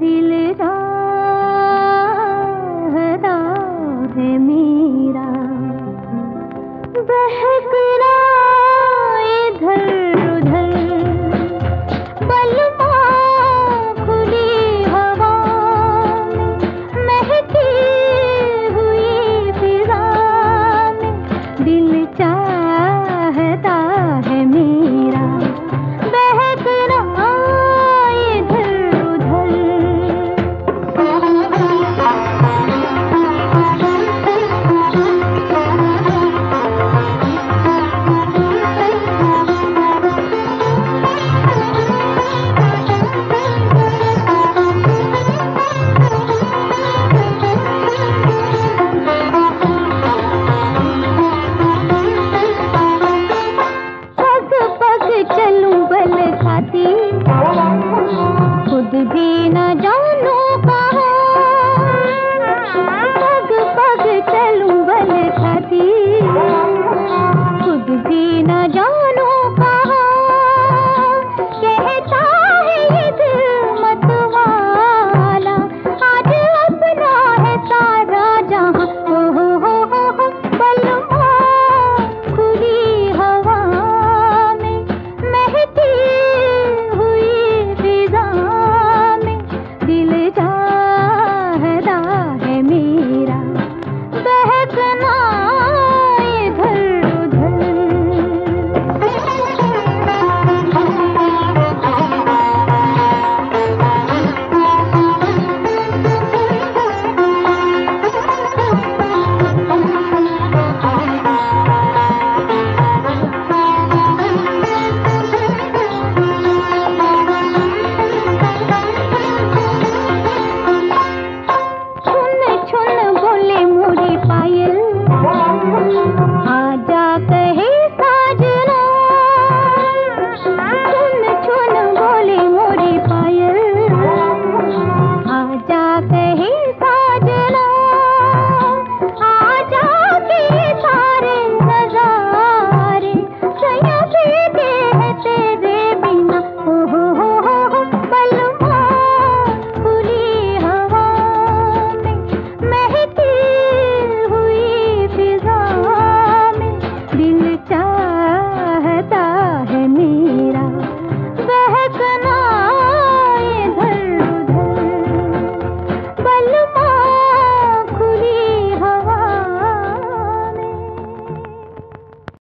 दिल रहता है मेरा